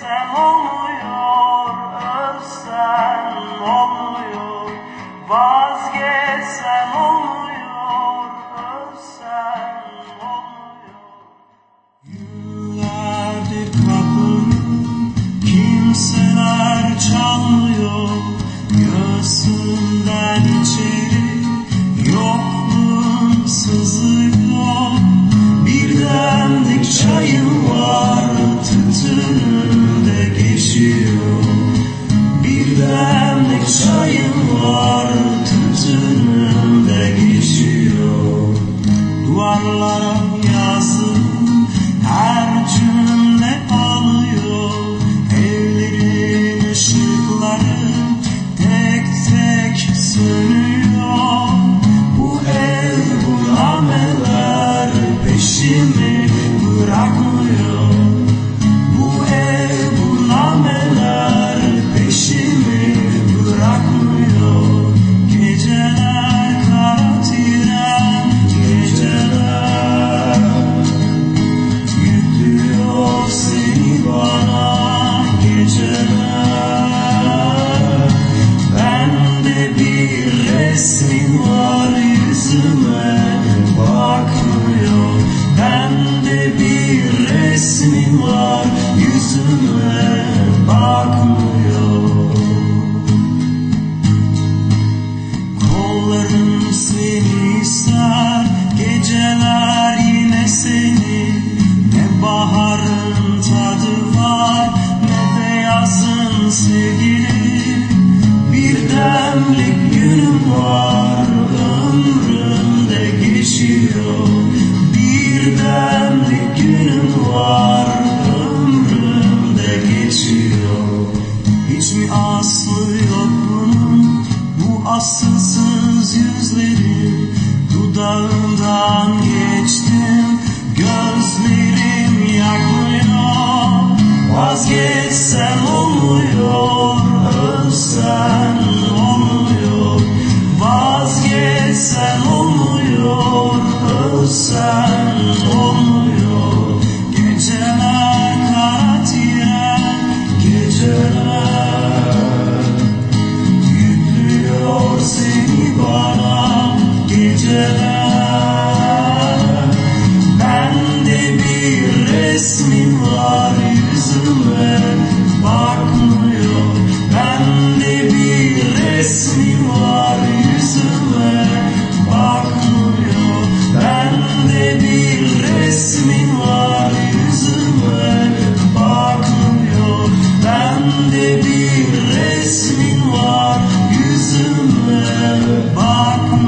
Vazgeçsem bırakmıyor. Bu ev bu peşimi bırakmıyor. Geceler kara tren geceler Yüklüyor seni bana geceler yüzüme bakmıyor Kollarım seni ister Geceler yine seni. Ne baharın tadı var Ne yazın sevgili Bir demlik günüm var asılsız yüzlerin Dudağından geçtim Gözlerim yakmıyor Vazgeçsem olmuyor Ölsem bark